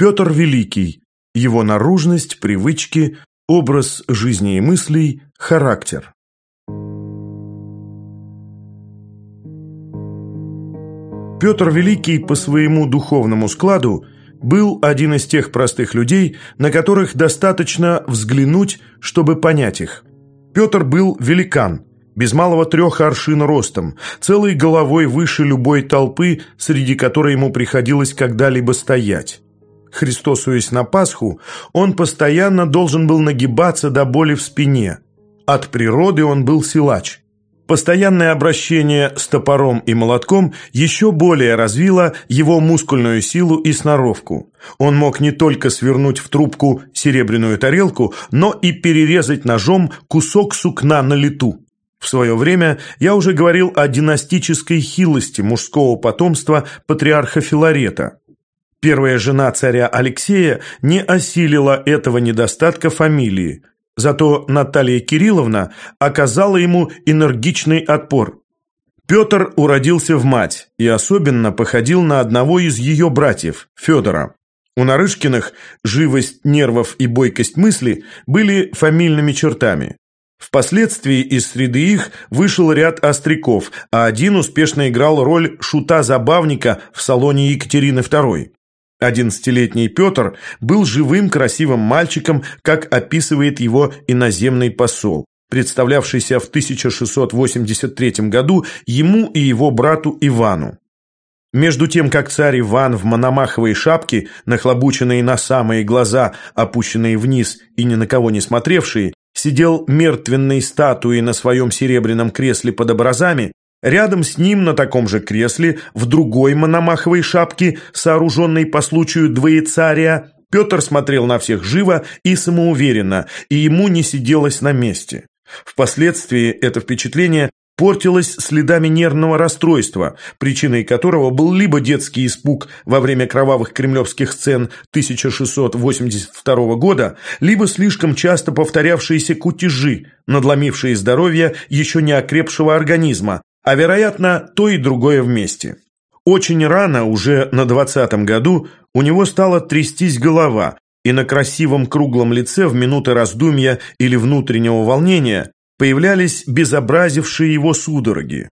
Петр Великий. Его наружность, привычки, образ жизни и мыслей, характер. Петр Великий по своему духовному складу был один из тех простых людей, на которых достаточно взглянуть, чтобы понять их. Петр был великан, без малого трех аршин ростом, целой головой выше любой толпы, среди которой ему приходилось когда-либо стоять. Христосуясь на Пасху, он постоянно должен был нагибаться до боли в спине. От природы он был силач. Постоянное обращение с топором и молотком еще более развило его мускульную силу и сноровку. Он мог не только свернуть в трубку серебряную тарелку, но и перерезать ножом кусок сукна на лету. В свое время я уже говорил о династической хилости мужского потомства патриарха Филарета. Первая жена царя Алексея не осилила этого недостатка фамилии – Зато Наталья Кирилловна оказала ему энергичный отпор. Петр уродился в мать и особенно походил на одного из ее братьев, Федора. У Нарышкиных живость нервов и бойкость мысли были фамильными чертами. Впоследствии из среды их вышел ряд остряков, а один успешно играл роль шута-забавника в салоне Екатерины II. Одиннадцатилетний Петр был живым красивым мальчиком, как описывает его иноземный посол, представлявшийся в 1683 году ему и его брату Ивану. Между тем, как царь Иван в мономаховой шапке, нахлобученные на самые глаза, опущенные вниз и ни на кого не смотревшие, сидел мертвенной статуей на своем серебряном кресле под образами, Рядом с ним на таком же кресле, в другой мономаховой шапке, сооруженной по случаю двоецария, Петр смотрел на всех живо и самоуверенно, и ему не сиделось на месте. Впоследствии это впечатление портилось следами нервного расстройства, причиной которого был либо детский испуг во время кровавых кремлевских сцен 1682 года, либо слишком часто повторявшиеся кутежи, надломившие здоровье еще не окрепшего организма, а вероятно, то и другое вместе. Очень рано, уже на двадцатом году, у него стала трястись голова, и на красивом круглом лице в минуты раздумья или внутреннего волнения появлялись безобразившие его судороги.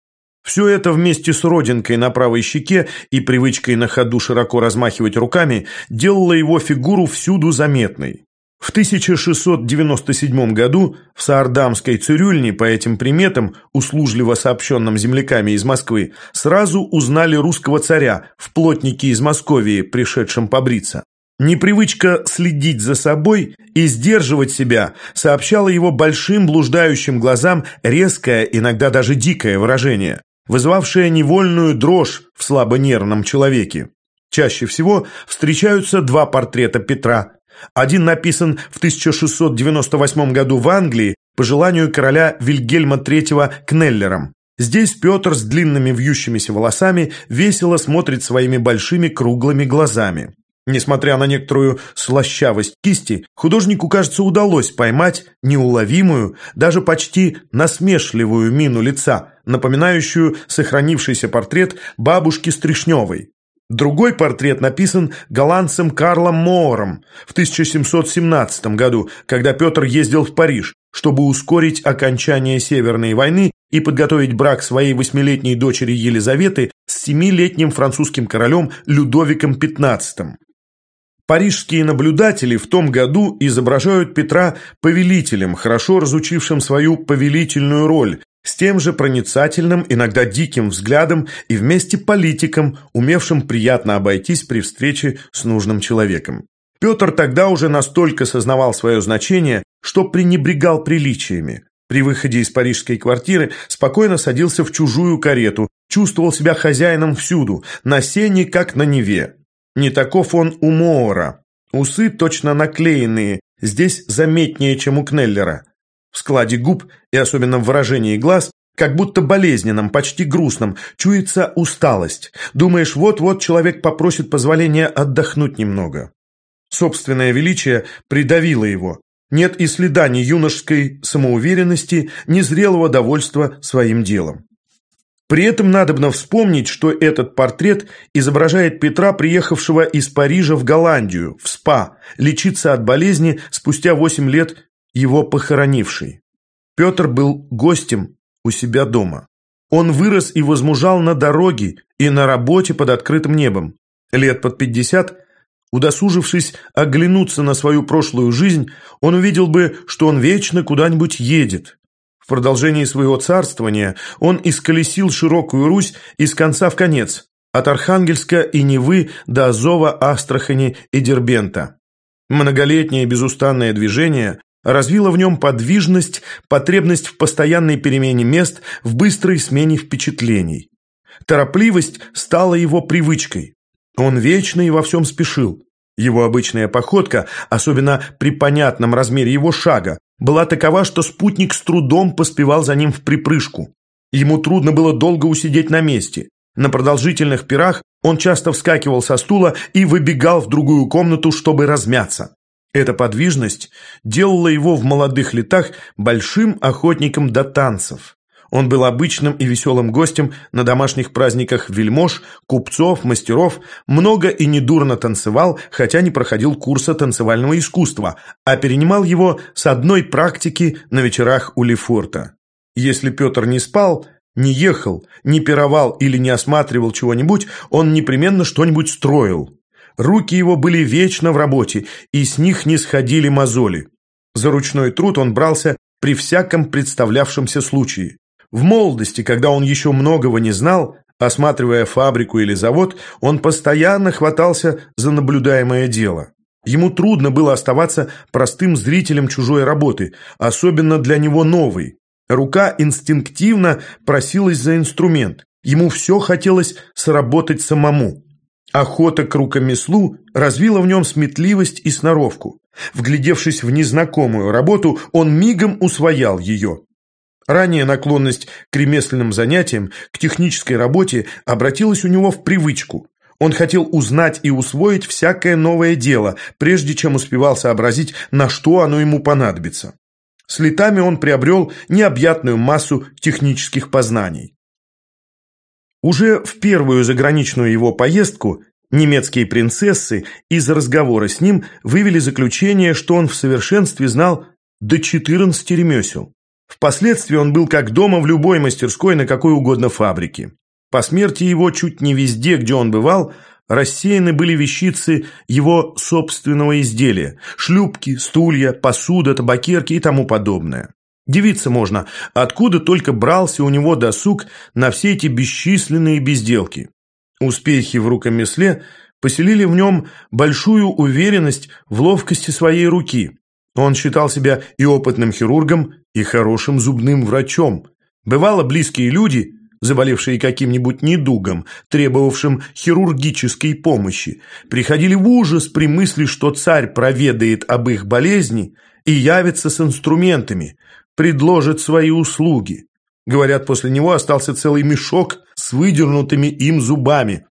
Все это вместе с родинкой на правой щеке и привычкой на ходу широко размахивать руками делало его фигуру всюду заметной. В 1697 году в Саардамской цирюльне по этим приметам, услужливо сообщенным земляками из Москвы, сразу узнали русского царя в плотнике из Московии, пришедшем побриться. Непривычка следить за собой и сдерживать себя сообщала его большим блуждающим глазам резкое, иногда даже дикое выражение, вызывавшее невольную дрожь в слабонервном человеке. Чаще всего встречаются два портрета Петра один написан в 1698 году в Англии по желанию короля Вильгельма III Кнеллером. Здесь Петр с длинными вьющимися волосами весело смотрит своими большими круглыми глазами. Несмотря на некоторую слащавость кисти, художнику, кажется, удалось поймать неуловимую, даже почти насмешливую мину лица, напоминающую сохранившийся портрет бабушки Стришневой. Другой портрет написан голландцем Карлом Моором в 1717 году, когда Петр ездил в Париж, чтобы ускорить окончание Северной войны и подготовить брак своей восьмилетней дочери Елизаветы с семилетним французским королем Людовиком XV. Парижские наблюдатели в том году изображают Петра повелителем, хорошо разучившим свою повелительную роль, с тем же проницательным, иногда диким взглядом и вместе политиком, умевшим приятно обойтись при встрече с нужным человеком. Петр тогда уже настолько сознавал свое значение, что пренебрегал приличиями. При выходе из парижской квартиры спокойно садился в чужую карету, чувствовал себя хозяином всюду, на сене, как на Неве. Не таков он у Моора. Усы точно наклеенные, здесь заметнее, чем у Кнеллера. В складе губ и особенно в выражении глаз, как будто болезненном, почти грустном, чуется усталость. Думаешь, вот-вот человек попросит позволения отдохнуть немного. Собственное величие придавило его. Нет и следа ни юношеской самоуверенности, ни зрелого довольства своим делом. При этом надобно вспомнить, что этот портрет изображает Петра, приехавшего из Парижа в Голландию, в СПА, лечиться от болезни спустя 8 лет его похоронивший. Петр был гостем у себя дома. Он вырос и возмужал на дороге и на работе под открытым небом. Лет под 50, удосужившись оглянуться на свою прошлую жизнь, он увидел бы, что он вечно куда-нибудь едет, в продолжении своего царствования он исколесил широкую Русь из конца в конец, от Архангельска и Невы до Азова, Астрахани и Дербента. Многолетнее безустанное движение развило в нем подвижность, потребность в постоянной перемене мест, в быстрой смене впечатлений. Торопливость стала его привычкой. Он вечно и во всем спешил. Его обычная походка, особенно при понятном размере его шага, была такова, что спутник с трудом поспевал за ним в припрыжку. Ему трудно было долго усидеть на месте. На продолжительных пирах он часто вскакивал со стула и выбегал в другую комнату, чтобы размяться. Эта подвижность делала его в молодых летах большим охотником до танцев. Он был обычным и веселым гостем на домашних праздниках вельмож, купцов, мастеров, много и недурно танцевал, хотя не проходил курса танцевального искусства, а перенимал его с одной практики на вечерах у Лефорта. Если Петр не спал, не ехал, не пировал или не осматривал чего-нибудь, он непременно что-нибудь строил. Руки его были вечно в работе, и с них не сходили мозоли. За ручной труд он брался при всяком представлявшемся случае. В молодости, когда он еще многого не знал, осматривая фабрику или завод, он постоянно хватался за наблюдаемое дело. Ему трудно было оставаться простым зрителем чужой работы, особенно для него новой. Рука инстинктивно просилась за инструмент. Ему все хотелось сработать самому. Охота к рукомеслу развила в нем сметливость и сноровку. Вглядевшись в незнакомую работу, он мигом усвоял ее. Ранее наклонность к ремесленным занятиям, к технической работе обратилась у него в привычку. Он хотел узнать и усвоить всякое новое дело, прежде чем успевал сообразить, на что оно ему понадобится. С летами он приобрел необъятную массу технических познаний. Уже в первую заграничную его поездку немецкие принцессы из разговора с ним вывели заключение, что он в совершенстве знал до 14 ремесел. Впоследствии он был как дома в любой мастерской на какой угодно фабрике. По смерти его чуть не везде, где он бывал, рассеяны были вещицы его собственного изделия – шлюпки, стулья, посуда, табакерки и тому подобное. Дивиться можно, откуда только брался у него досуг на все эти бесчисленные безделки. Успехи в рукомесле поселили в нем большую уверенность в ловкости своей руки. Он считал себя и опытным хирургом, и хорошим зубным врачом. Бывало, близкие люди, заболевшие каким-нибудь недугом, требовавшим хирургической помощи, приходили в ужас при мысли, что царь проведает об их болезни и явится с инструментами, предложит свои услуги. Говорят, после него остался целый мешок с выдернутыми им зубами,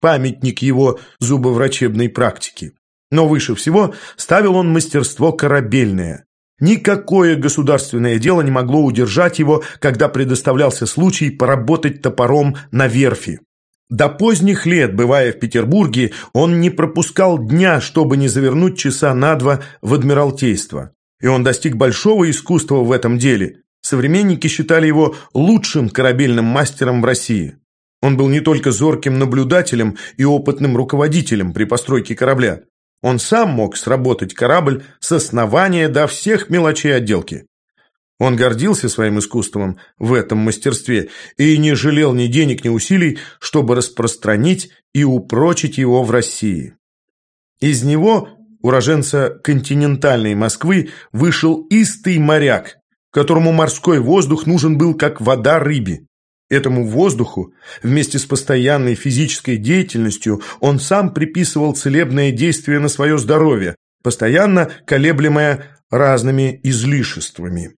памятник его зубоврачебной практики. Но выше всего ставил он мастерство корабельное. Никакое государственное дело не могло удержать его, когда предоставлялся случай поработать топором на верфи. До поздних лет, бывая в Петербурге, он не пропускал дня, чтобы не завернуть часа на два в Адмиралтейство. И он достиг большого искусства в этом деле. Современники считали его лучшим корабельным мастером в России. Он был не только зорким наблюдателем и опытным руководителем при постройке корабля, он сам мог сработать корабль с основания до всех мелочей отделки. Он гордился своим искусством в этом мастерстве и не жалел ни денег, ни усилий, чтобы распространить и упрочить его в России. Из него, уроженца континентальной Москвы, вышел истый моряк, которому морской воздух нужен был как вода рыбе. Этому воздуху, вместе с постоянной физической деятельностью, он сам приписывал целебное действие на свое здоровье, постоянно колеблемое разными излишествами.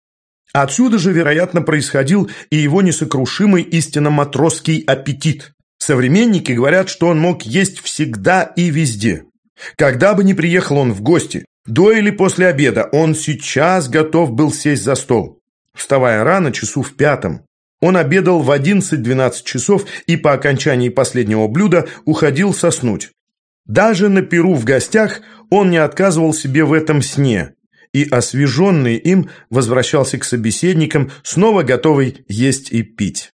Отсюда же, вероятно, происходил и его несокрушимый истинно матросский аппетит. Современники говорят, что он мог есть всегда и везде. Когда бы ни приехал он в гости, до или после обеда, он сейчас готов был сесть за стол. Вставая рано, часу в пятом, Он обедал в 11-12 часов и по окончании последнего блюда уходил соснуть. Даже на перу в гостях он не отказывал себе в этом сне и, освеженный им, возвращался к собеседникам, снова готовый есть и пить.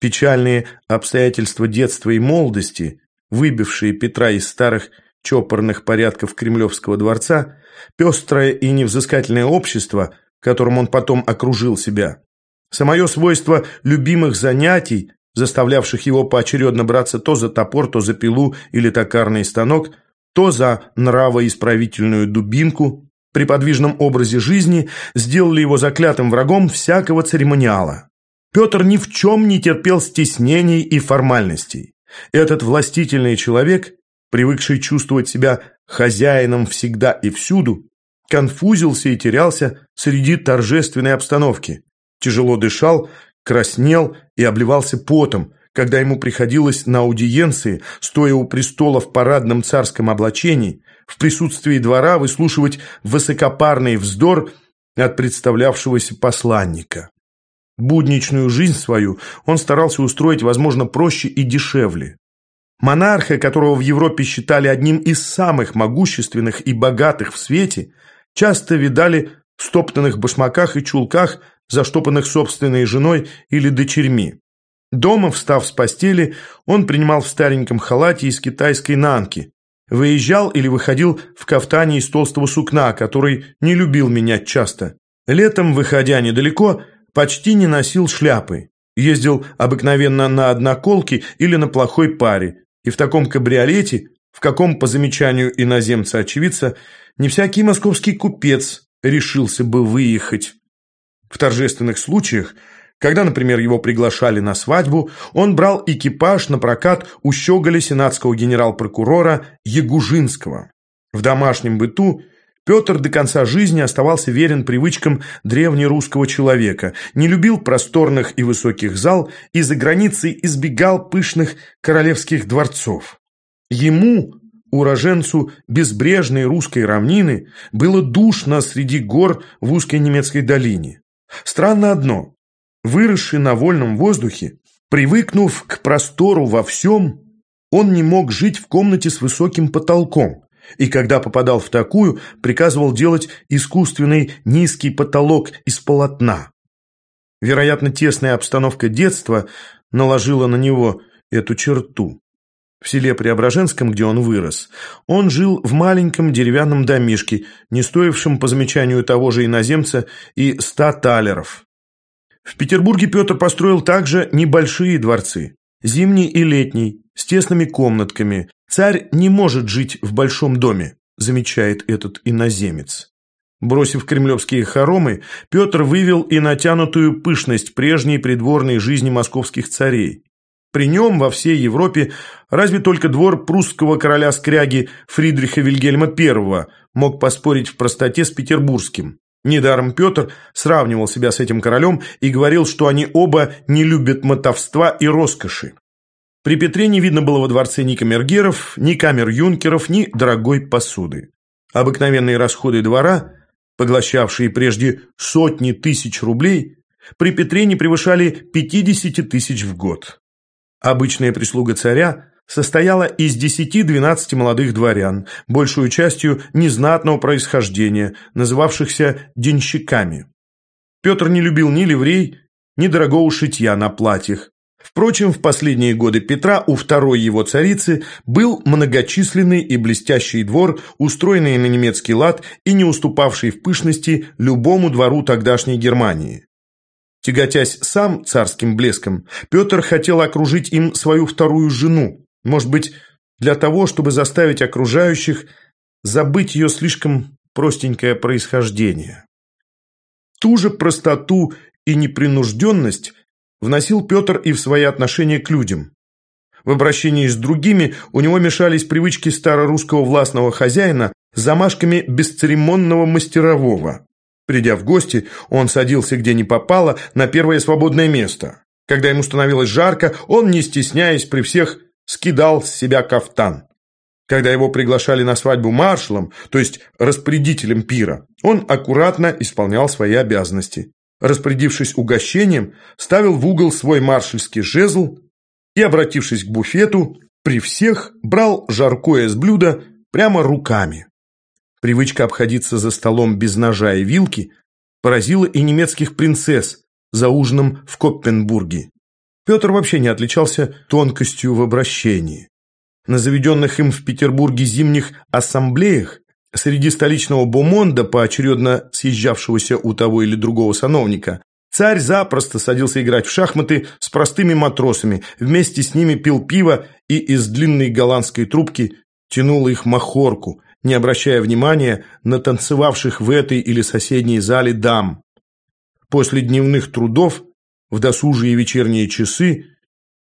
Печальные обстоятельства детства и молодости, выбившие Петра из старых чопорных порядков Кремлевского дворца, пестрое и невзыскательное общество, которым он потом окружил себя, самое свойство любимых занятий, заставлявших его поочередно браться то за топор, то за пилу или токарный станок, то за нравоисправительную дубинку, при подвижном образе жизни сделали его заклятым врагом всякого церемониала. Петр ни в чем не терпел стеснений и формальностей. Этот властительный человек, привыкший чувствовать себя хозяином всегда и всюду, конфузился и терялся среди торжественной обстановки, тяжело дышал, краснел и обливался потом, когда ему приходилось на аудиенции, стоя у престола в парадном царском облачении, в присутствии двора выслушивать высокопарный вздор от представлявшегося посланника. Будничную жизнь свою он старался устроить, возможно, проще и дешевле. Монарха, которого в Европе считали одним из самых могущественных и богатых в свете, часто видали в стоптанных башмаках и чулках заштопанных собственной женой или дочерьми. Дома, встав с постели, он принимал в стареньком халате из китайской нанки, выезжал или выходил в кафтане из толстого сукна, который не любил менять часто. Летом, выходя недалеко, почти не носил шляпы, ездил обыкновенно на одноколке или на плохой паре, и в таком кабриолете, в каком, по замечанию иноземца-очевидца, не всякий московский купец решился бы выехать. В торжественных случаях, когда, например, его приглашали на свадьбу, он брал экипаж на прокат у щеголя сенатского генерал-прокурора Ягужинского. В домашнем быту Петр до конца жизни оставался верен привычкам древнерусского человека, не любил просторных и высоких зал и за границей избегал пышных королевских дворцов. Ему, уроженцу безбрежной русской равнины, было душно среди гор в узкой немецкой долине. Странно одно. Выросший на вольном воздухе, привыкнув к простору во всем, он не мог жить в комнате с высоким потолком, и когда попадал в такую, приказывал делать искусственный низкий потолок из полотна. Вероятно, тесная обстановка детства наложила на него эту черту. В селе Преображенском, где он вырос, он жил в маленьком деревянном домишке, не стоившем, по замечанию того же иноземца, и ста талеров. В Петербурге Петр построил также небольшие дворцы, зимний и летний, с тесными комнатками. Царь не может жить в большом доме, замечает этот иноземец. Бросив кремлевские хоромы, Петр вывел и натянутую пышность прежней придворной жизни московских царей. При нем во всей Европе разве только двор прусского короля Скряги Фридриха Вильгельма I мог поспорить в простоте с петербургским. Недаром Петр сравнивал себя с этим королем и говорил, что они оба не любят мотовства и роскоши. При Петре не видно было во дворце ни камергеров, ни камер юнкеров, ни дорогой посуды. Обыкновенные расходы двора, поглощавшие прежде сотни тысяч рублей, при Петре не превышали 50 тысяч в год. Обычная прислуга царя состояла из 10-12 молодых дворян, большую частью незнатного происхождения, называвшихся денщиками. Петр не любил ни ливрей, ни дорогого шитья на платьях. Впрочем, в последние годы Петра у второй его царицы был многочисленный и блестящий двор, устроенный на немецкий лад и не уступавший в пышности любому двору тогдашней Германии. Тяготясь сам царским блеском, Петр хотел окружить им свою вторую жену, может быть, для того, чтобы заставить окружающих забыть ее слишком простенькое происхождение. Ту же простоту и непринужденность вносил Петр и в свои отношения к людям. В обращении с другими у него мешались привычки старорусского властного хозяина с замашками бесцеремонного мастерового. Придя в гости, он садился где ни попало на первое свободное место. Когда ему становилось жарко, он, не стесняясь при всех, скидал с себя кафтан. Когда его приглашали на свадьбу маршалом, то есть распорядителем пира, он аккуратно исполнял свои обязанности. Распорядившись угощением, ставил в угол свой маршальский жезл и, обратившись к буфету, при всех брал жаркое с блюда прямо руками. Привычка обходиться за столом без ножа и вилки поразила и немецких принцесс за ужином в Коппенбурге. Петр вообще не отличался тонкостью в обращении. На заведенных им в Петербурге зимних ассамблеях среди столичного бомонда, поочередно съезжавшегося у того или другого сановника, царь запросто садился играть в шахматы с простыми матросами, вместе с ними пил пиво и из длинной голландской трубки тянул их махорку, не обращая внимания на танцевавших в этой или соседней зале дам. После дневных трудов, в досужие вечерние часы,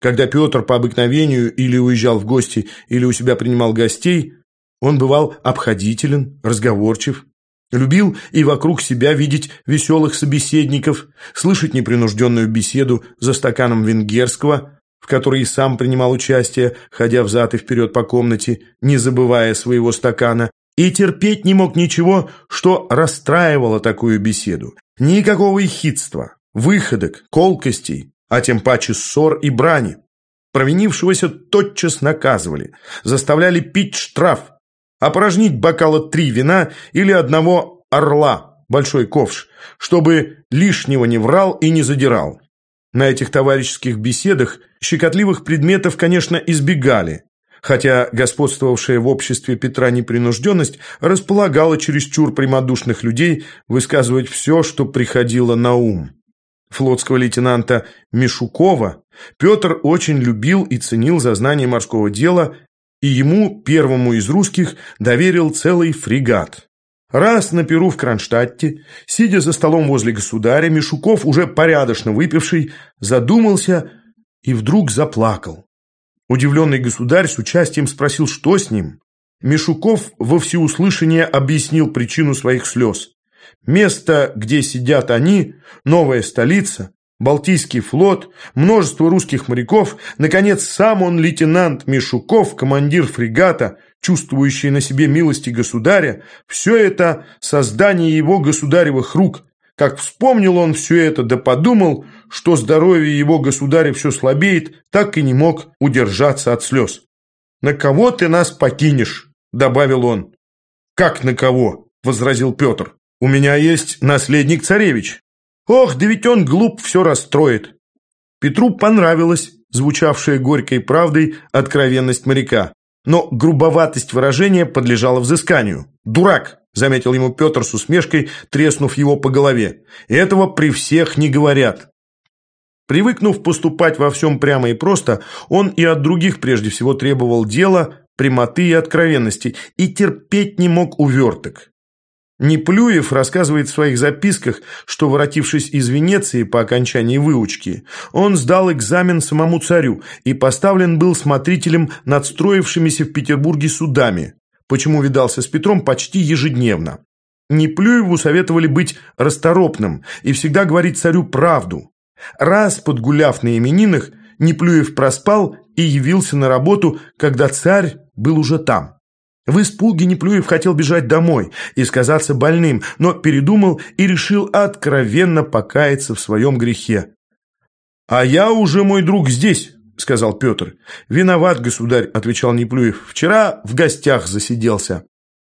когда Петр по обыкновению или уезжал в гости, или у себя принимал гостей, он бывал обходителен, разговорчив, любил и вокруг себя видеть веселых собеседников, слышать непринужденную беседу за стаканом венгерского – в которой и сам принимал участие, ходя взад и вперед по комнате, не забывая своего стакана, и терпеть не мог ничего, что расстраивало такую беседу. Никакого ехидства, выходок, колкостей, а тем паче ссор и брани. Провинившегося тотчас наказывали, заставляли пить штраф, опорожнить бокала три вина или одного орла, большой ковш, чтобы лишнего не врал и не задирал. На этих товарищеских беседах щекотливых предметов, конечно, избегали, хотя господствовавшая в обществе Петра непринужденность располагала чересчур прямодушных людей высказывать все, что приходило на ум. Флотского лейтенанта Мишукова Петр очень любил и ценил за знание морского дела, и ему, первому из русских, доверил целый фрегат. Раз на Перу в Кронштадте, сидя за столом возле государя, Мишуков, уже порядочно выпивший, задумался и вдруг заплакал. Удивленный государь с участием спросил, что с ним. Мишуков во всеуслышание объяснил причину своих слез. Место, где сидят они, новая столица, Балтийский флот, множество русских моряков, наконец, сам он лейтенант Мишуков, командир фрегата, чувствующий на себе милости государя, все это создание его государевых рук. Как вспомнил он все это, да подумал, что здоровье его государя все слабеет, так и не мог удержаться от слез. «На кого ты нас покинешь?» – добавил он. «Как на кого?» – возразил Петр. «У меня есть наследник царевич, Ох, да ведь он глуп все расстроит. Петру понравилась звучавшая горькой правдой откровенность моряка. Но грубоватость выражения подлежала взысканию. «Дурак!» – заметил ему Петр с усмешкой, треснув его по голове. «Этого при всех не говорят». Привыкнув поступать во всем прямо и просто, он и от других прежде всего требовал дела, прямоты и откровенности, и терпеть не мог уверток. Неплюев рассказывает в своих записках, что, воротившись из Венеции по окончании выучки, он сдал экзамен самому царю и поставлен был смотрителем над строившимися в Петербурге судами, почему видался с Петром почти ежедневно. Неплюеву советовали быть расторопным и всегда говорить царю правду. Раз, подгуляв на именинах, Неплюев проспал и явился на работу, когда царь был уже там. В испуге Неплюев хотел бежать домой и сказаться больным, но передумал и решил откровенно покаяться в своем грехе. «А я уже, мой друг, здесь», — сказал Петр. «Виноват, государь», — отвечал Неплюев. «Вчера в гостях засиделся».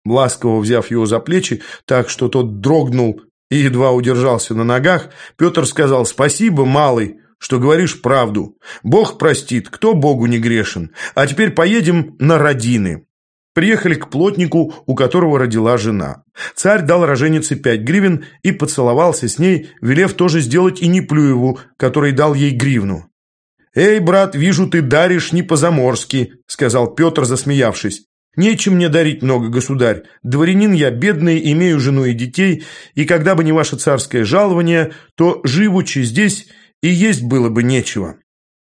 Ласково взяв его за плечи, так что тот дрогнул и едва удержался на ногах, Петр сказал «Спасибо, малый, что говоришь правду. Бог простит, кто Богу не грешен. А теперь поедем на родины». Приехали к плотнику, у которого родила жена. Царь дал роженице пять гривен и поцеловался с ней, велев тоже сделать и Неплюеву, который дал ей гривну. «Эй, брат, вижу, ты даришь не по-заморски», — сказал Петр, засмеявшись. «Нечем мне дарить много, государь. Дворянин я бедный, имею жену и детей, и когда бы не ваше царское жалование, то, живучи здесь, и есть было бы нечего».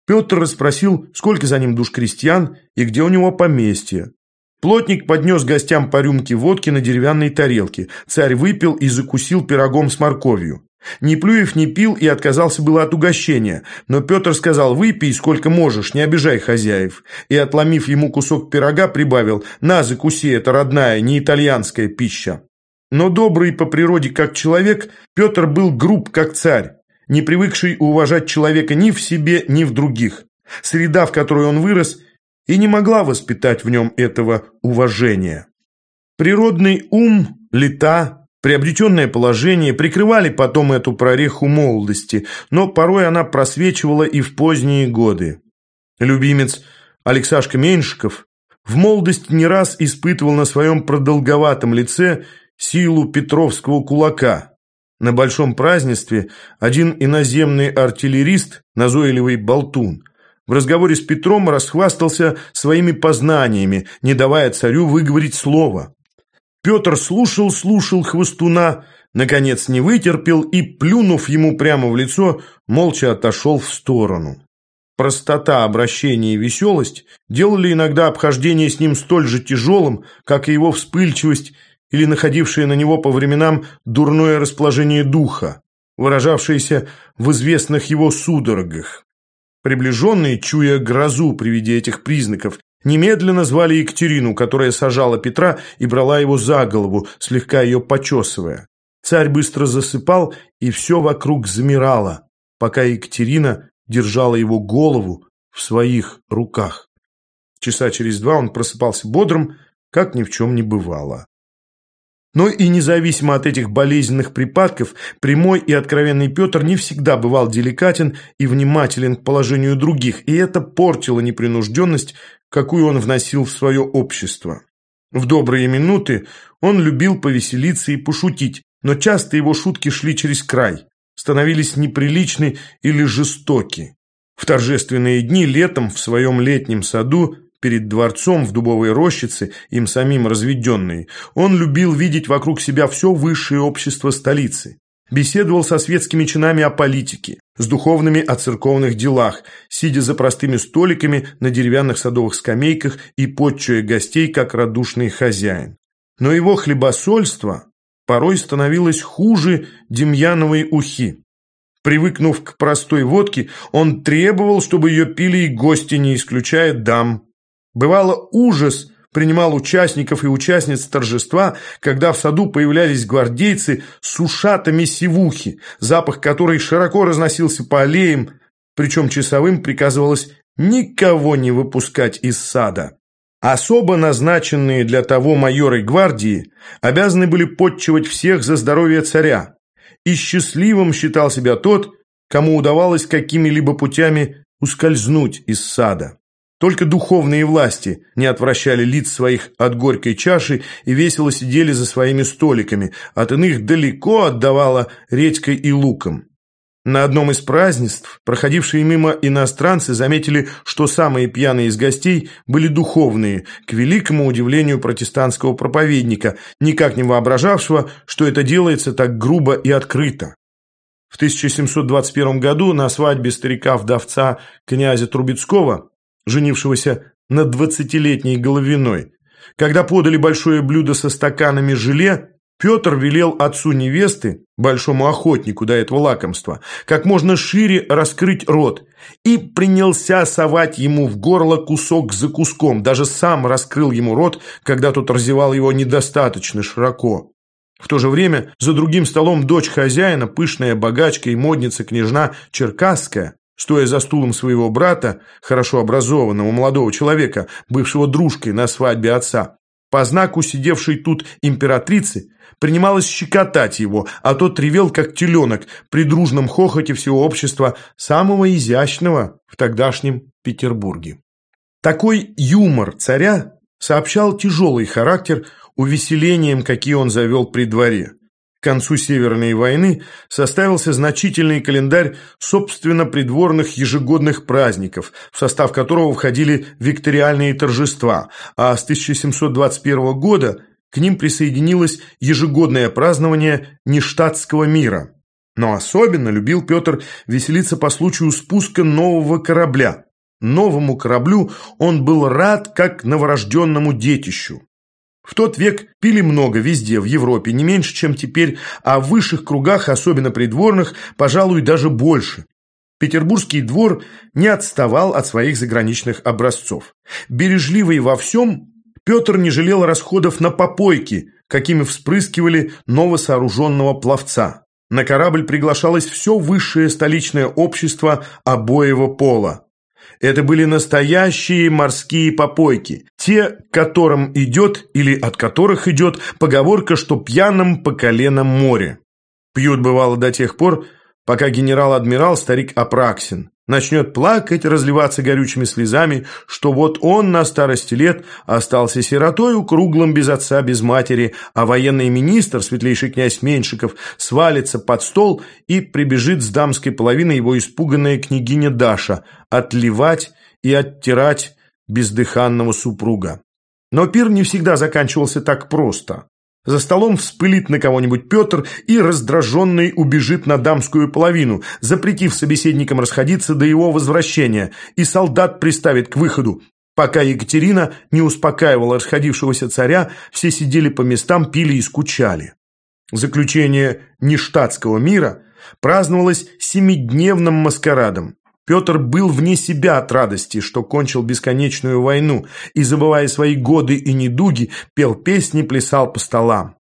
Петр расспросил, сколько за ним душ крестьян и где у него поместье. Плотник поднес гостям по рюмке водки на деревянной тарелке. Царь выпил и закусил пирогом с морковью. Неплюев не пил и отказался было от угощения, но Петр сказал «выпей сколько можешь, не обижай хозяев», и, отломив ему кусок пирога, прибавил «на, закуси, это родная, не итальянская пища». Но добрый по природе как человек, Петр был груб как царь, не привыкший уважать человека ни в себе, ни в других. Среда, в которой он вырос, и не могла воспитать в нем этого уважения. Природный ум, лета, приобретенное положение прикрывали потом эту прореху молодости, но порой она просвечивала и в поздние годы. Любимец Алексашка Меньшиков в молодости не раз испытывал на своем продолговатом лице силу петровского кулака. На большом празднестве один иноземный артиллерист, назойливый болтун, в разговоре с Петром расхвастался своими познаниями, не давая царю выговорить слово. Петр слушал-слушал хвостуна, наконец не вытерпел и, плюнув ему прямо в лицо, молча отошел в сторону. Простота обращения и веселость делали иногда обхождение с ним столь же тяжелым, как и его вспыльчивость или находившее на него по временам дурное расположение духа, выражавшееся в известных его судорогах. Приближенные, чуя грозу при виде этих признаков, немедленно звали Екатерину, которая сажала Петра и брала его за голову, слегка ее почесывая. Царь быстро засыпал, и все вокруг замирало, пока Екатерина держала его голову в своих руках. Часа через два он просыпался бодрым, как ни в чем не бывало. Но и независимо от этих болезненных припадков, прямой и откровенный Петр не всегда бывал деликатен и внимателен к положению других, и это портило непринужденность, какую он вносил в свое общество. В добрые минуты он любил повеселиться и пошутить, но часто его шутки шли через край становились неприличны или жестоки. В торжественные дни летом в своем летнем саду перед дворцом в дубовой рощице, им самим разведенной, он любил видеть вокруг себя все высшее общество столицы. Беседовал со светскими чинами о политике, с духовными о церковных делах, сидя за простыми столиками на деревянных садовых скамейках и подчуя гостей, как радушный хозяин. Но его хлебосольство порой становилось хуже Демьяновой ухи. Привыкнув к простой водке, он требовал, чтобы ее пили и гости, не исключая дам. Бывало ужас принимал участников и участниц торжества, когда в саду появлялись гвардейцы с ушатами сивухи, запах которой широко разносился по аллеям, причем часовым приказывалось никого не выпускать из сада. Особо назначенные для того майоры гвардии обязаны были подчивать всех за здоровье царя, и счастливым считал себя тот, кому удавалось какими-либо путями ускользнуть из сада. Только духовные власти не отвращали лиц своих от горькой чаши и весело сидели за своими столиками, от иных далеко отдавало редькой и луком. На одном из празднеств проходившие мимо иностранцы заметили, что самые пьяные из гостей были духовные, к великому удивлению протестантского проповедника, никак не воображавшего, что это делается так грубо и открыто. В 1721 году на свадьбе старика-вдовца князя Трубецкого, женившегося на двадцатилетней головиной, когда подали большое блюдо со стаканами желе, Петр велел отцу невесты, большому охотнику до этого лакомства, как можно шире раскрыть рот и принялся совать ему в горло кусок за куском, даже сам раскрыл ему рот, когда тот разевал его недостаточно широко. В то же время за другим столом дочь хозяина, пышная богачка и модница княжна Черкасская, стоя за стулом своего брата, хорошо образованного молодого человека, бывшего дружкой на свадьбе отца, по знаку сидевшей тут императрицы, принималась щекотать его, а тот ревел, как теленок, при дружном хохоте всего общества, самого изящного в тогдашнем Петербурге. Такой юмор царя сообщал тяжелый характер увеселением, какие он завел при дворе. К концу Северной войны составился значительный календарь собственно придворных ежегодных праздников, в состав которого входили викториальные торжества, а с 1721 года к ним присоединилось ежегодное празднование нештатского мира. Но особенно любил Петр веселиться по случаю спуска нового корабля. Новому кораблю он был рад как новорожденному детищу. В тот век пили много везде, в Европе, не меньше, чем теперь, а в высших кругах, особенно придворных, пожалуй, даже больше. Петербургский двор не отставал от своих заграничных образцов. Бережливый во всем, Петр не жалел расходов на попойки, какими вспрыскивали новосооруженного пловца. На корабль приглашалось все высшее столичное общество обоего пола. Это были настоящие морские попойки, те, к которым идет или от которых идет поговорка, что пьяным по коленам море. Пьют бывало до тех пор, пока генерал-адмирал старик Апраксин начнет плакать, разливаться горючими слезами, что вот он на старости лет остался сиротою, круглым без отца, без матери, а военный министр, светлейший князь Меньшиков, свалится под стол и прибежит с дамской половины его испуганная княгиня Даша отливать и оттирать бездыханного супруга. Но пир не всегда заканчивался так просто. За столом вспылит на кого-нибудь Петр и раздраженный убежит на дамскую половину, запретив собеседникам расходиться до его возвращения, и солдат приставит к выходу. Пока Екатерина не успокаивала расходившегося царя, все сидели по местам, пили и скучали. Заключение нештатского мира праздновалось семидневным маскарадом. Петр был вне себя от радости, что кончил бесконечную войну, и, забывая свои годы и недуги, пел песни, плясал по столам.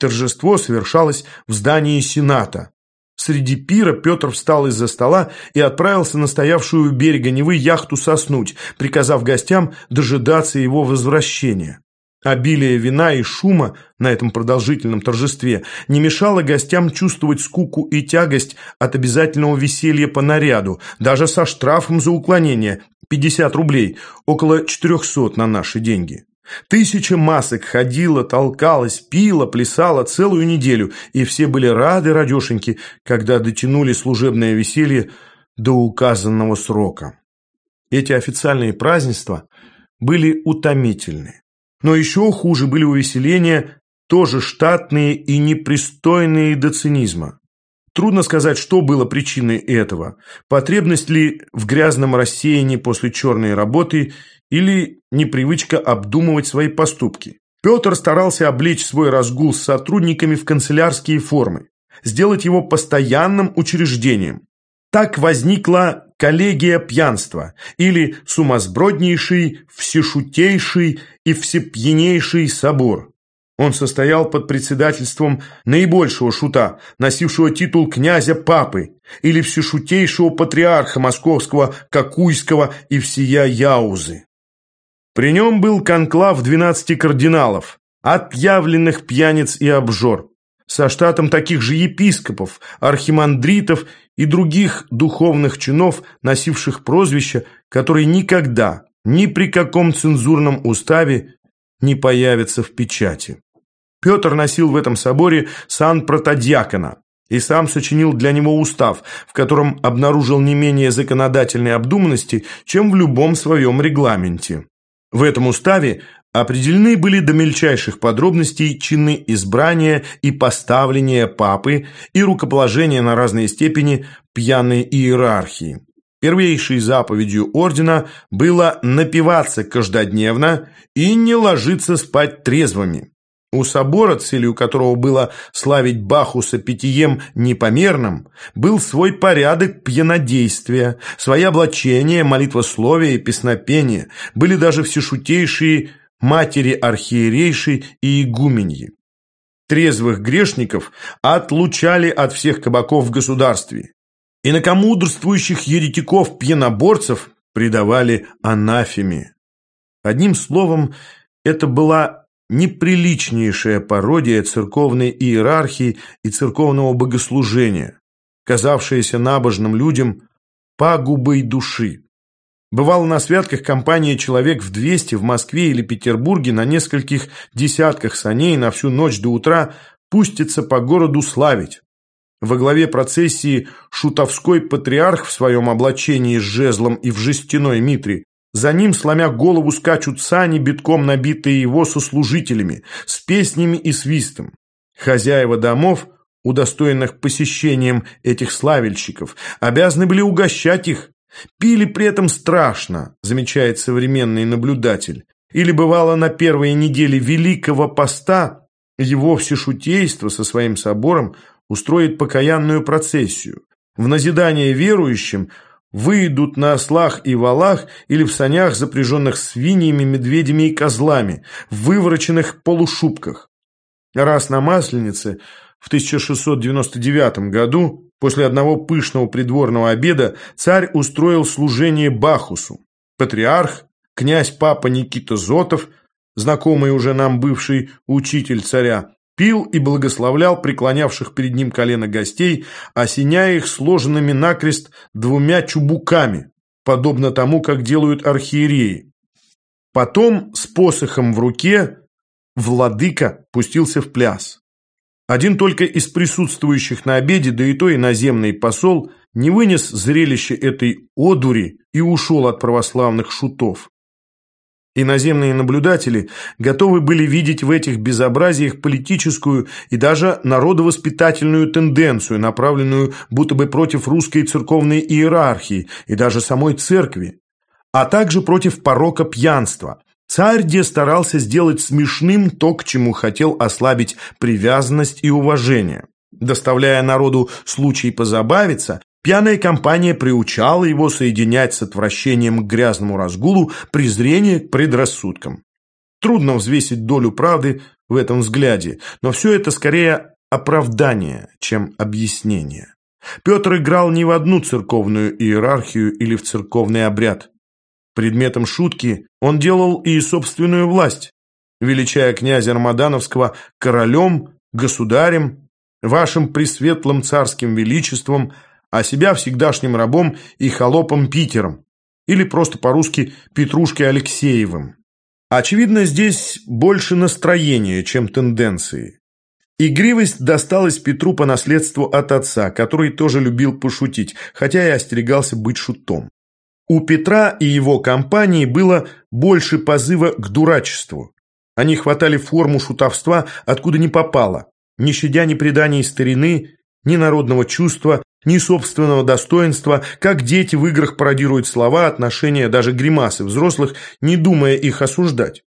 Торжество совершалось в здании Сената. Среди пира Петр встал из-за стола и отправился на стоявшую у берега Невы яхту соснуть, приказав гостям дожидаться его возвращения. Обилие вина и шума на этом продолжительном торжестве не мешало гостям чувствовать скуку и тягость от обязательного веселья по наряду, даже со штрафом за уклонение – 50 рублей, около 400 на наши деньги. Тысяча масок ходила, толкалась, пила, плясала целую неделю, и все были рады, радешеньки, когда дотянули служебное веселье до указанного срока. Эти официальные празднества были утомительны. Но еще хуже были увеселения, тоже штатные и непристойные до цинизма. Трудно сказать, что было причиной этого. Потребность ли в грязном рассеянии после черной работы или непривычка обдумывать свои поступки. Петр старался облечь свой разгул с сотрудниками в канцелярские формы, сделать его постоянным учреждением. Так возникла коллегия пьянства или сумасброднейший, всешутейший и всепьянейший собор. Он состоял под председательством наибольшего шута, носившего титул князя-папы или всешутейшего патриарха московского, какуйского и всея Яузы. При нем был конклав двенадцати кардиналов, отъявленных пьяниц и обжор со штатом таких же епископов, архимандритов и других духовных чинов, носивших прозвища, которые никогда, ни при каком цензурном уставе не появятся в печати. Петр носил в этом соборе сан протодьякона и сам сочинил для него устав, в котором обнаружил не менее законодательной обдуманности, чем в любом своем регламенте. В этом уставе Определены были до мельчайших подробностей чины избрания и поставления папы и рукоположения на разные степени пьяной иерархии. Первейшей заповедью ордена было напиваться каждодневно и не ложиться спать трезвыми. У собора, целью которого было славить Бахуса питьем непомерным, был свой порядок пьянодействия, свои облачения, молитвословия и песнопения, были даже всешутейшие матери архиерейши и игуменьи. Трезвых грешников отлучали от всех кабаков в государстве. Инакомудрствующих еретиков-пьяноборцев предавали анафеме. Одним словом, это была неприличнейшая пародия церковной иерархии и церковного богослужения, казавшаяся набожным людям пагубой души. Бывало на святках компания человек в 200 в Москве или Петербурге на нескольких десятках саней на всю ночь до утра пустится по городу славить. Во главе процессии шутовской патриарх в своем облачении с жезлом и в жестяной митре. За ним, сломя голову, скачут сани, битком набитые его сослужителями, с песнями и свистом. Хозяева домов, удостоенных посещением этих славельщиков, обязаны были угощать их, Пили при этом страшно, замечает современный наблюдатель. Или бывало на первой неделе Великого Поста его всешутейство со своим собором устроит покаянную процессию. В назидание верующим выйдут на ослах и валах или в санях, запряженных свиньями, медведями и козлами, в вывороченных полушубках. Раз на Масленице в 1699 году, после одного пышного придворного обеда, царь устроил служение Бахусу. Патриарх, князь папа Никита Зотов, знакомый уже нам бывший учитель царя, пил и благословлял преклонявших перед ним колено гостей, осеняя их сложенными накрест двумя чубуками, подобно тому, как делают архиереи. Потом с посохом в руке владыка пустился в пляс. Один только из присутствующих на обеде, да и то иноземный посол, не вынес зрелище этой одури и ушел от православных шутов. Иноземные наблюдатели готовы были видеть в этих безобразиях политическую и даже народовоспитательную тенденцию, направленную будто бы против русской церковной иерархии и даже самой церкви, а также против порока пьянства. Царь де старался сделать смешным то, к чему хотел ослабить привязанность и уважение. Доставляя народу случай позабавиться, Пьяная компания приучала его соединять с отвращением к грязному разгулу презрение к предрассудкам. Трудно взвесить долю правды в этом взгляде, но все это скорее оправдание, чем объяснение. Петр играл не в одну церковную иерархию или в церковный обряд. Предметом шутки он делал и собственную власть, величая князя Рамадановского королем, государем, вашим пресветлым царским величеством – а себя всегдашним рабом и холопом Питером, или просто по-русски Петрушкой Алексеевым. Очевидно, здесь больше настроения, чем тенденции. Игривость досталась Петру по наследству от отца, который тоже любил пошутить, хотя и остерегался быть шутом. У Петра и его компании было больше позыва к дурачеству. Они хватали форму шутовства, откуда не попало, не щадя ни преданий старины, ни народного чувства, ни собственного достоинства, как дети в играх пародируют слова, отношения, даже гримасы взрослых, не думая их осуждать.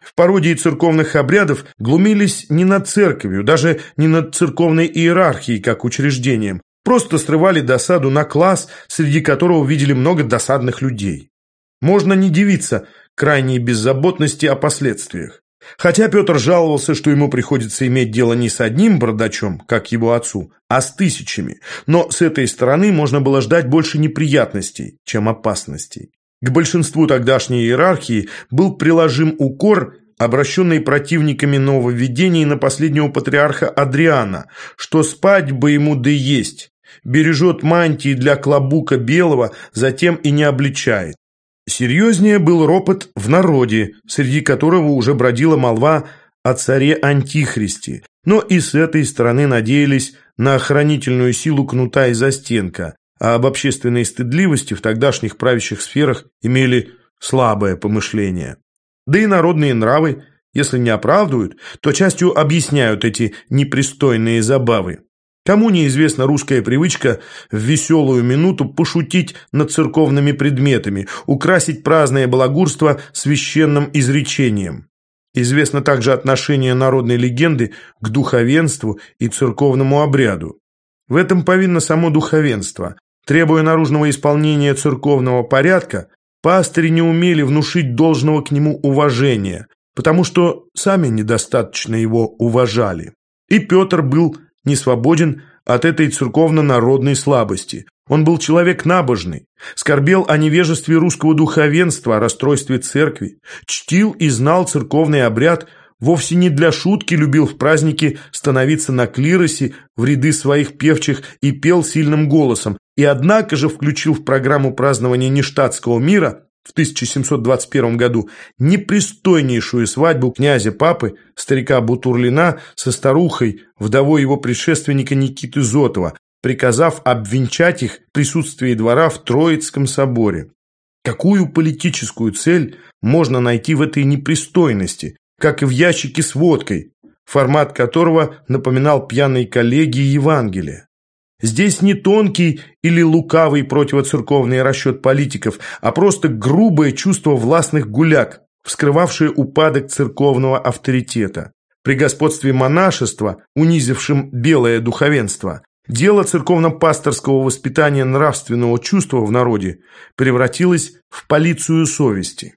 В пародии церковных обрядов глумились не над церковью, даже не над церковной иерархией как учреждением, просто срывали досаду на класс, среди которого видели много досадных людей. Можно не дивиться крайней беззаботности о последствиях. Хотя Петр жаловался, что ему приходится иметь дело не с одним бардачом, как его отцу, а с тысячами, но с этой стороны можно было ждать больше неприятностей, чем опасностей. К большинству тогдашней иерархии был приложим укор, обращенный противниками нововведений на последнего патриарха Адриана, что спать бы ему да есть, бережет мантии для клобука белого, затем и не обличает. Серьезнее был ропот в народе, среди которого уже бродила молва о царе Антихристе, но и с этой стороны надеялись на охранительную силу кнута и застенка, а об общественной стыдливости в тогдашних правящих сферах имели слабое помышление. Да и народные нравы, если не оправдывают, то частью объясняют эти непристойные забавы. Кому неизвестна русская привычка в веселую минуту пошутить над церковными предметами, украсить праздное балагурство священным изречением. Известно также отношение народной легенды к духовенству и церковному обряду. В этом повинно само духовенство. Требуя наружного исполнения церковного порядка, пастыри не умели внушить должного к нему уважения, потому что сами недостаточно его уважали. И Петр был не свободен от этой церковно-народной слабости. Он был человек набожный, скорбел о невежестве русского духовенства, о расстройстве церкви, чтил и знал церковный обряд, вовсе не для шутки любил в праздники становиться на клиросе в ряды своих певчих и пел сильным голосом, и однако же включил в программу празднования нештатского мира в 1721 году непристойнейшую свадьбу князя-папы, старика Бутурлина, со старухой, вдовой его предшественника Никиты Зотова, приказав обвенчать их в присутствии двора в Троицком соборе. Какую политическую цель можно найти в этой непристойности, как и в ящике с водкой, формат которого напоминал пьяной коллегии Евангелия? Здесь не тонкий или лукавый противоцерковный расчет политиков, а просто грубое чувство властных гуляк, вскрывавшее упадок церковного авторитета. При господстве монашества, унизившем белое духовенство, дело церковно-пасторского воспитания нравственного чувства в народе превратилось в полицию совести.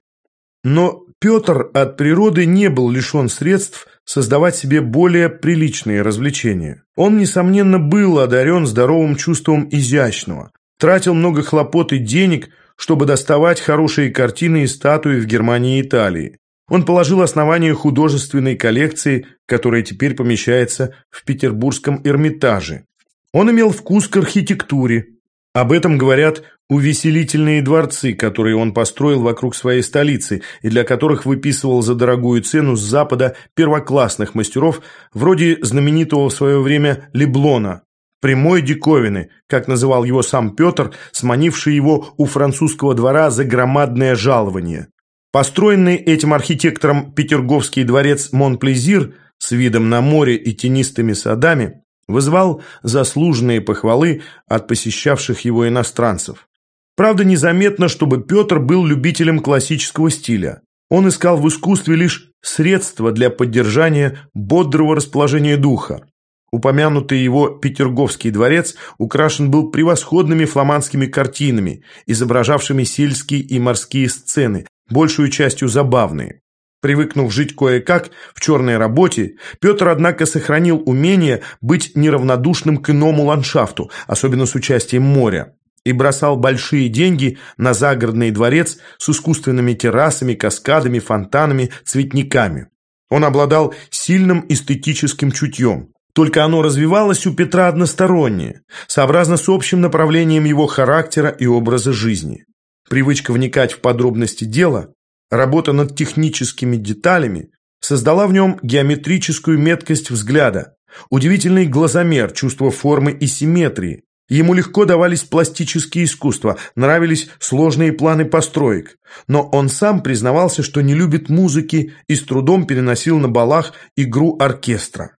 Но Петр от природы не был лишен средств создавать себе более приличные развлечения. Он, несомненно, был одарен здоровым чувством изящного, тратил много хлопот и денег, чтобы доставать хорошие картины и статуи в Германии и Италии. Он положил основание художественной коллекции, которая теперь помещается в Петербургском Эрмитаже. Он имел вкус к архитектуре. Об этом говорят увеселительные дворцы, которые он построил вокруг своей столицы и для которых выписывал за дорогую цену с запада первоклассных мастеров, вроде знаменитого в свое время Леблона, прямой диковины, как называл его сам Петр, сманивший его у французского двора за громадное жалование. Построенный этим архитектором Петерговский дворец Монплезир с видом на море и тенистыми садами вызвал заслуженные похвалы от посещавших его иностранцев. Правда, незаметно, чтобы Петр был любителем классического стиля. Он искал в искусстве лишь средства для поддержания бодрого расположения духа. Упомянутый его Петерговский дворец украшен был превосходными фламандскими картинами, изображавшими сельские и морские сцены, большую частью забавные. Привыкнув жить кое-как в черной работе, Петр, однако, сохранил умение быть неравнодушным к иному ландшафту, особенно с участием моря, и бросал большие деньги на загородный дворец с искусственными террасами, каскадами, фонтанами, цветниками. Он обладал сильным эстетическим чутьем. Только оно развивалось у Петра односторонне, сообразно с общим направлением его характера и образа жизни. Привычка вникать в подробности дела, работа над техническими деталями создала в нем геометрическую меткость взгляда, удивительный глазомер, чувство формы и симметрии. Ему легко давались пластические искусства, нравились сложные планы построек. Но он сам признавался, что не любит музыки и с трудом переносил на балах игру оркестра.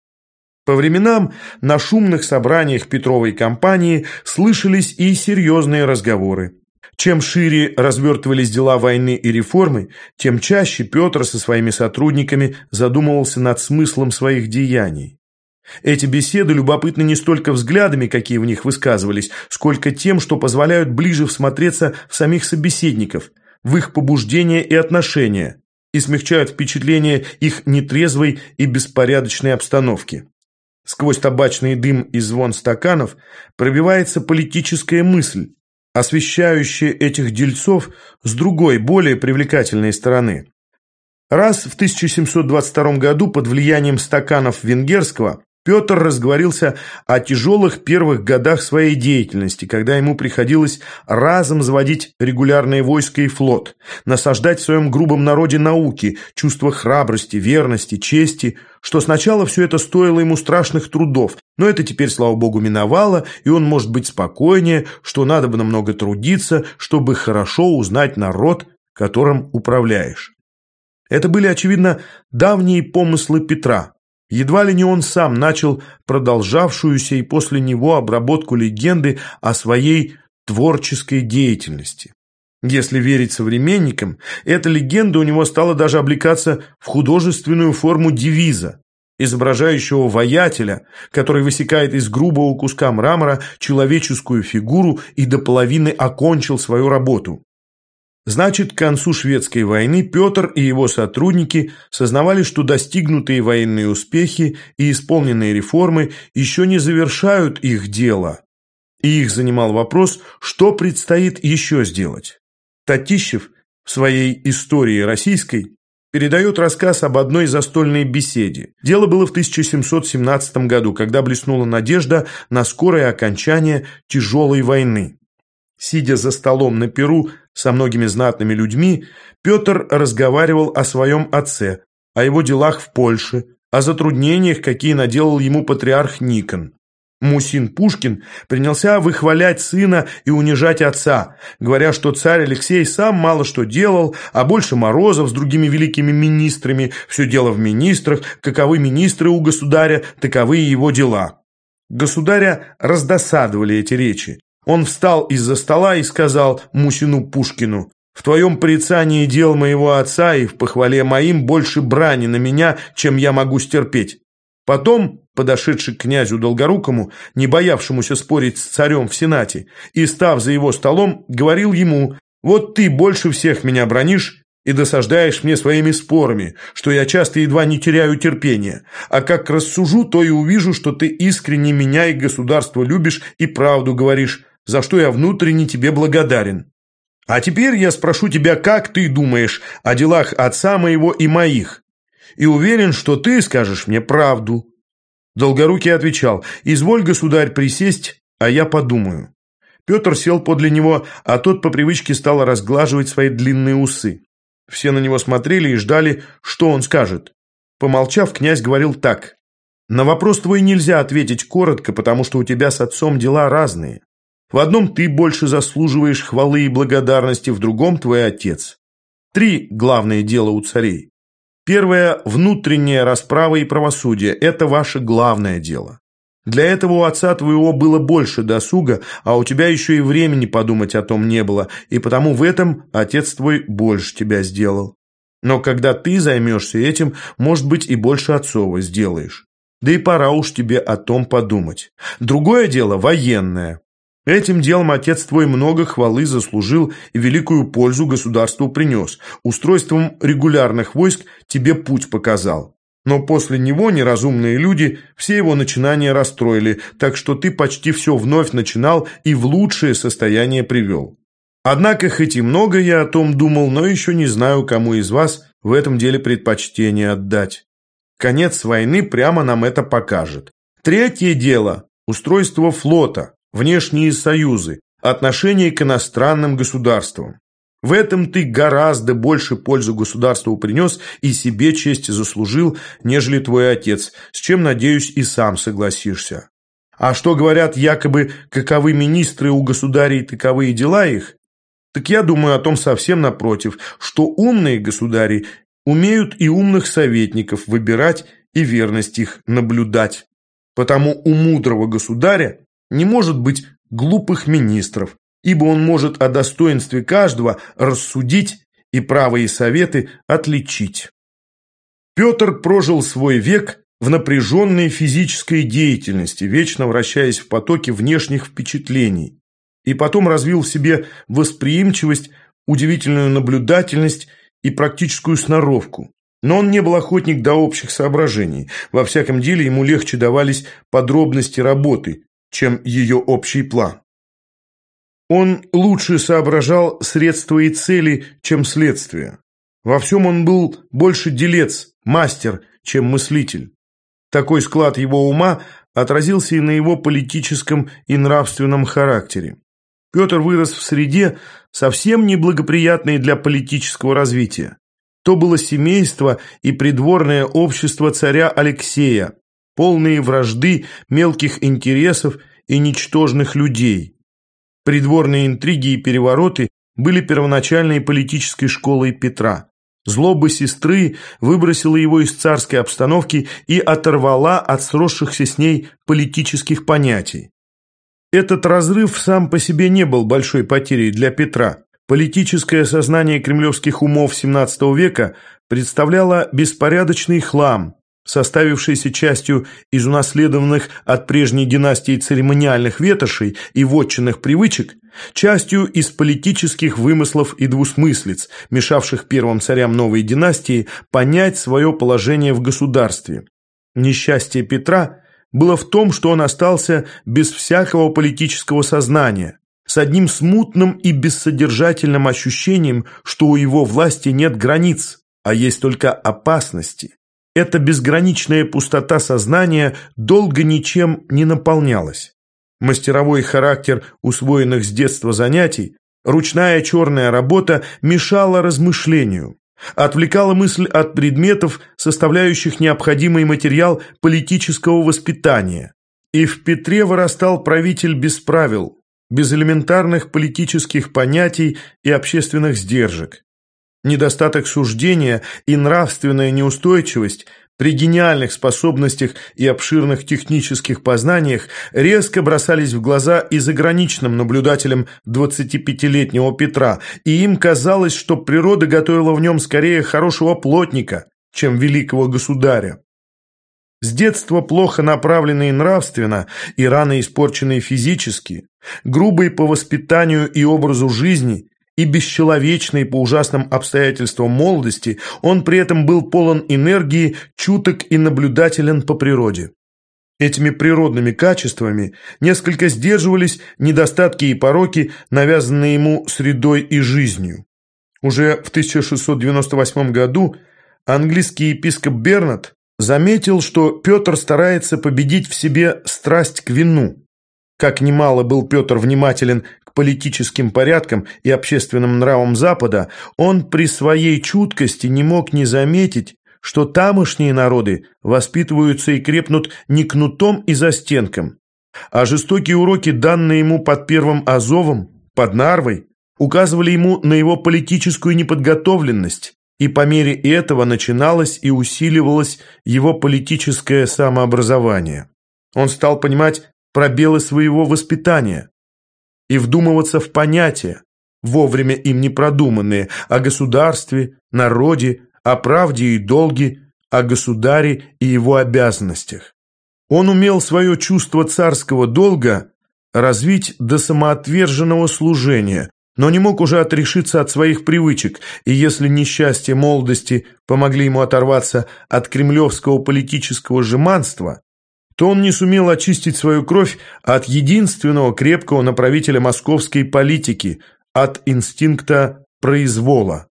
По временам на шумных собраниях Петровой компании слышались и серьезные разговоры. Чем шире развертывались дела войны и реформы, тем чаще Петр со своими сотрудниками задумывался над смыслом своих деяний. Эти беседы любопытны не столько взглядами, какие в них высказывались, сколько тем, что позволяют ближе всмотреться в самих собеседников, в их побуждения и отношения, и смягчают впечатление их нетрезвой и беспорядочной обстановки. Сквозь табачный дым и звон стаканов пробивается политическая мысль, освещающая этих дельцов с другой, более привлекательной стороны. Раз в 1722 году под влиянием стаканов венгерского Петр разговорился о тяжелых первых годах своей деятельности, когда ему приходилось разом заводить регулярные войска и флот, насаждать в своем грубом народе науки, чувство храбрости, верности, чести, что сначала все это стоило ему страшных трудов, но это теперь, слава богу, миновало, и он может быть спокойнее, что надо бы намного трудиться, чтобы хорошо узнать народ, которым управляешь. Это были, очевидно, давние помыслы Петра – Едва ли не он сам начал продолжавшуюся и после него обработку легенды о своей творческой деятельности. Если верить современникам, эта легенда у него стала даже облекаться в художественную форму девиза, изображающего воятеля, который высекает из грубого куска мрамора человеческую фигуру и до половины окончил свою работу. Значит, к концу шведской войны Петр и его сотрудники сознавали, что достигнутые военные успехи и исполненные реформы еще не завершают их дело. И их занимал вопрос, что предстоит еще сделать. Татищев в своей «Истории российской» передает рассказ об одной застольной беседе. Дело было в 1717 году, когда блеснула надежда на скорое окончание тяжелой войны. Сидя за столом на Перу со многими знатными людьми, Петр разговаривал о своем отце, о его делах в Польше, о затруднениях, какие наделал ему патриарх Никон. Мусин Пушкин принялся выхвалять сына и унижать отца, говоря, что царь Алексей сам мало что делал, а больше Морозов с другими великими министрами, все дело в министрах, каковы министры у государя, таковы его дела. Государя раздосадовали эти речи. Он встал из-за стола и сказал Мусину Пушкину, «В твоем порицании дел моего отца и в похвале моим больше брани на меня, чем я могу стерпеть». Потом, подошедший к князю Долгорукому, не боявшемуся спорить с царем в Сенате, и став за его столом, говорил ему, «Вот ты больше всех меня бронишь, и досаждаешь мне своими спорами, что я часто едва не теряю терпение. А как рассужу, то и увижу, что ты искренне меня и государство любишь и правду говоришь, за что я внутренне тебе благодарен. А теперь я спрошу тебя, как ты думаешь о делах отца моего и моих? И уверен, что ты скажешь мне правду». Долгорукий отвечал, «Изволь, государь, присесть, а я подумаю». Петр сел подле него, а тот по привычке стал разглаживать свои длинные усы. Все на него смотрели и ждали, что он скажет. Помолчав, князь говорил так. «На вопрос твой нельзя ответить коротко, потому что у тебя с отцом дела разные. В одном ты больше заслуживаешь хвалы и благодарности, в другом твой отец. Три главные дела у царей. Первое – внутренняя расправа и правосудие. Это ваше главное дело. Для этого у отца твоего было больше досуга, а у тебя еще и времени подумать о том не было, и потому в этом отец твой больше тебя сделал. Но когда ты займешься этим, может быть, и больше отцова сделаешь. Да и пора уж тебе о том подумать. Другое дело – военное. Этим делом отец твой много хвалы заслужил и великую пользу государству принес. Устройством регулярных войск тебе путь показал. Но после него неразумные люди все его начинания расстроили, так что ты почти все вновь начинал и в лучшее состояние привел. Однако, хоть и много я о том думал, но еще не знаю, кому из вас в этом деле предпочтение отдать. Конец войны прямо нам это покажет. Третье дело – устройство флота, внешние союзы, отношение к иностранным государствам. В этом ты гораздо больше пользу государству принес и себе честь заслужил, нежели твой отец, с чем, надеюсь, и сам согласишься. А что говорят якобы, каковы министры у государей, таковые дела их? Так я думаю о том совсем напротив, что умные государи умеют и умных советников выбирать и верность их наблюдать. Потому у мудрого государя не может быть глупых министров, ибо он может о достоинстве каждого рассудить и правые советы отличить. Петр прожил свой век в напряженной физической деятельности, вечно вращаясь в потоке внешних впечатлений, и потом развил в себе восприимчивость, удивительную наблюдательность и практическую сноровку. Но он не был охотник до общих соображений. Во всяком деле ему легче давались подробности работы, чем ее общий план. Он лучше соображал средства и цели, чем следствие. Во всем он был больше делец, мастер, чем мыслитель. Такой склад его ума отразился и на его политическом и нравственном характере. Петр вырос в среде, совсем неблагоприятной для политического развития. То было семейство и придворное общество царя Алексея, полные вражды, мелких интересов и ничтожных людей. Придворные интриги и перевороты были первоначальной политической школой Петра. Злоба сестры выбросила его из царской обстановки и оторвала от сросшихся с ней политических понятий. Этот разрыв сам по себе не был большой потерей для Петра. Политическое сознание кремлевских умов XVII века представляло беспорядочный хлам, составившийся частью из унаследованных от прежней династии церемониальных ветошей и вотчинных привычек, частью из политических вымыслов и двусмыслиц, мешавших первым царям новой династии понять свое положение в государстве. Несчастье Петра было в том, что он остался без всякого политического сознания, с одним смутным и бессодержательным ощущением, что у его власти нет границ, а есть только опасности. Эта безграничная пустота сознания долго ничем не наполнялась. Мастеровой характер усвоенных с детства занятий, ручная черная работа мешала размышлению, отвлекала мысль от предметов, составляющих необходимый материал политического воспитания. И в Петре вырастал правитель без правил, без элементарных политических понятий и общественных сдержек. Недостаток суждения и нравственная неустойчивость при гениальных способностях и обширных технических познаниях резко бросались в глаза и заграничным наблюдателям 25-летнего Петра, и им казалось, что природа готовила в нем скорее хорошего плотника, чем великого государя. С детства плохо направленные нравственно и рано испорченные физически, грубые по воспитанию и образу жизни – и бесчеловечной по ужасным обстоятельствам молодости, он при этом был полон энергии, чуток и наблюдателен по природе. Этими природными качествами несколько сдерживались недостатки и пороки, навязанные ему средой и жизнью. Уже в 1698 году английский епископ Бернат заметил, что Петр старается победить в себе страсть к вину. Как немало был Петр внимателен политическим порядкам и общественным нравам Запада, он при своей чуткости не мог не заметить, что тамошние народы воспитываются и крепнут не кнутом и застенком, а жестокие уроки, данные ему под первым Азовом, под Нарвой, указывали ему на его политическую неподготовленность, и по мере этого начиналось и усиливалось его политическое самообразование. Он стал понимать пробелы своего воспитания и вдумываться в понятия, вовремя им не продуманные, о государстве, народе, о правде и долге, о государе и его обязанностях. Он умел свое чувство царского долга развить до самоотверженного служения, но не мог уже отрешиться от своих привычек, и если несчастье молодости помогли ему оторваться от кремлевского политического жеманства, то он не сумел очистить свою кровь от единственного крепкого направителя московской политики, от инстинкта произвола.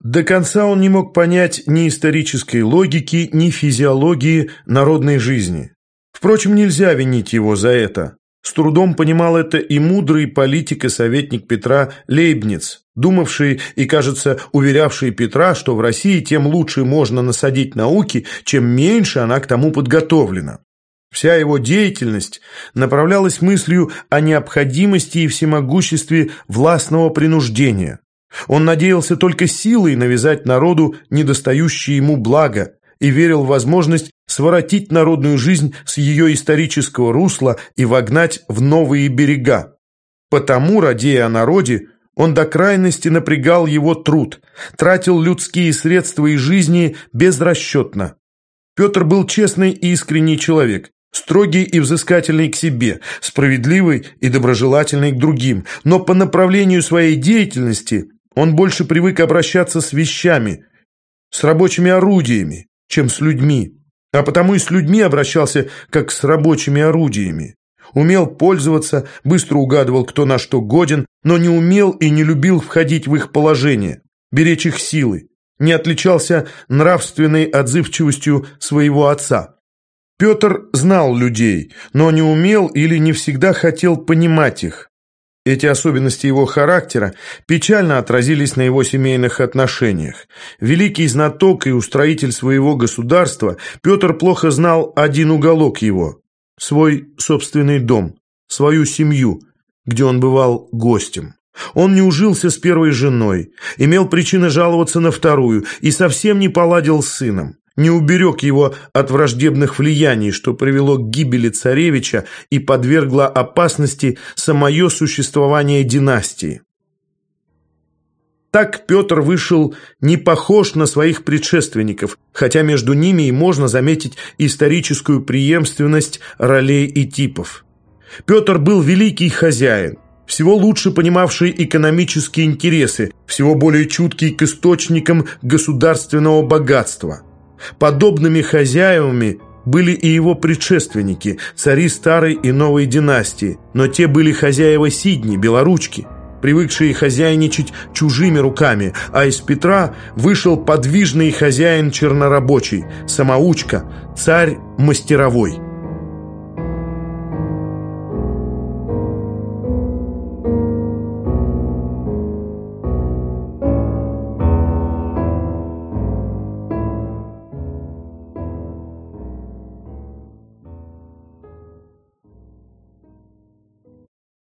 До конца он не мог понять ни исторической логики, ни физиологии народной жизни. Впрочем, нельзя винить его за это. С трудом понимал это и мудрый политик и советник Петра Лейбниц, думавший и, кажется, уверявший Петра, что в России тем лучше можно насадить науки, чем меньше она к тому подготовлена. Вся его деятельность направлялась мыслью о необходимости и всемогуществе властного принуждения. Он надеялся только силой навязать народу недостающее ему благо и верил в возможность своротить народную жизнь с ее исторического русла и вогнать в новые берега. Потому, радея о народе, он до крайности напрягал его труд, тратил людские средства и жизни безрасчетно. Петр был честный и искренний человек, строгий и взыскательный к себе, справедливый и доброжелательный к другим, но по направлению своей деятельности он больше привык обращаться с вещами, с рабочими орудиями, чем с людьми, а потому и с людьми обращался как с рабочими орудиями. Умел пользоваться, быстро угадывал, кто на что годен, но не умел и не любил входить в их положение, беречь их силы, не отличался нравственной отзывчивостью своего отца. Петр знал людей, но не умел или не всегда хотел понимать их, эти особенности его характера печально отразились на его семейных отношениях. Великий знаток и устроитель своего государства, Петр плохо знал один уголок его – свой собственный дом, свою семью, где он бывал гостем. Он не ужился с первой женой, имел причины жаловаться на вторую и совсем не поладил с сыном не уберег его от враждебных влияний, что привело к гибели царевича и подвергло опасности самое существование династии. Так Петр вышел не похож на своих предшественников, хотя между ними и можно заметить историческую преемственность ролей и типов. Петр был великий хозяин, всего лучше понимавший экономические интересы, всего более чуткий к источникам государственного богатства. Подобными хозяевами были и его предшественники, цари старой и новой династии, но те были хозяева Сидни, белоручки, привыкшие хозяйничать чужими руками, а из Петра вышел подвижный хозяин чернорабочий, самоучка, царь мастеровой.